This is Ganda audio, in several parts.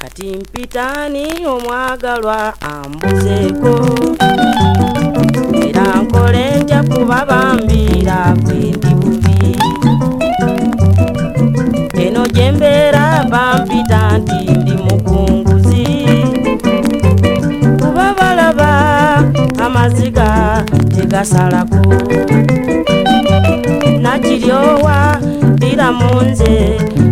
kati mpitani omwagalwa ambuzeeko. Era nkole ntya kuba bambiira kwendi bubi. Eno gyembeera bampita nti ndi mukunguzi. Kuba balaba amaziga tegasalako nakiryowa dira munze okomewo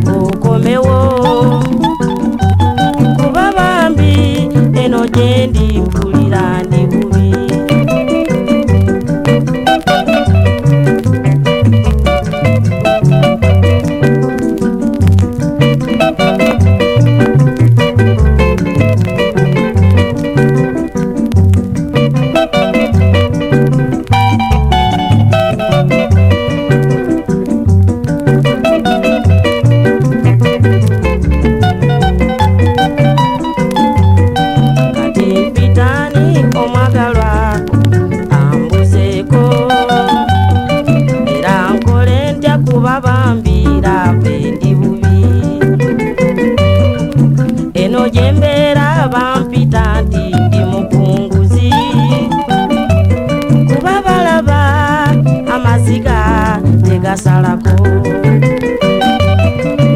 tegasalako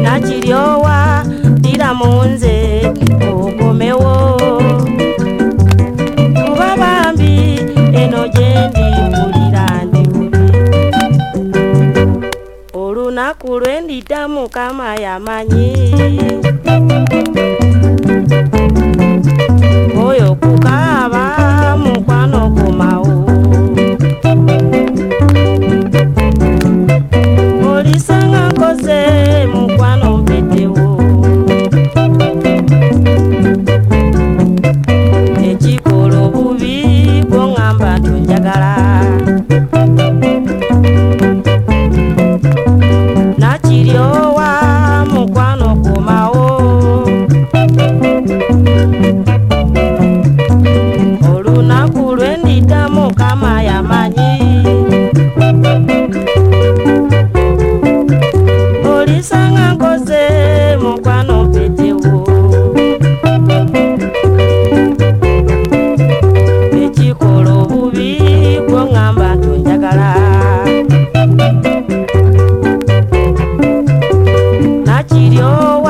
nakiryowa dira munze okomewo. Kuba bambi eno gyendi mpulira ndi bubi olunaku lwendidda mukama yamanyi say nkoze mukwano mpetewo ekikola obubi gwo ŋŋamba ntonjagala nakiryowa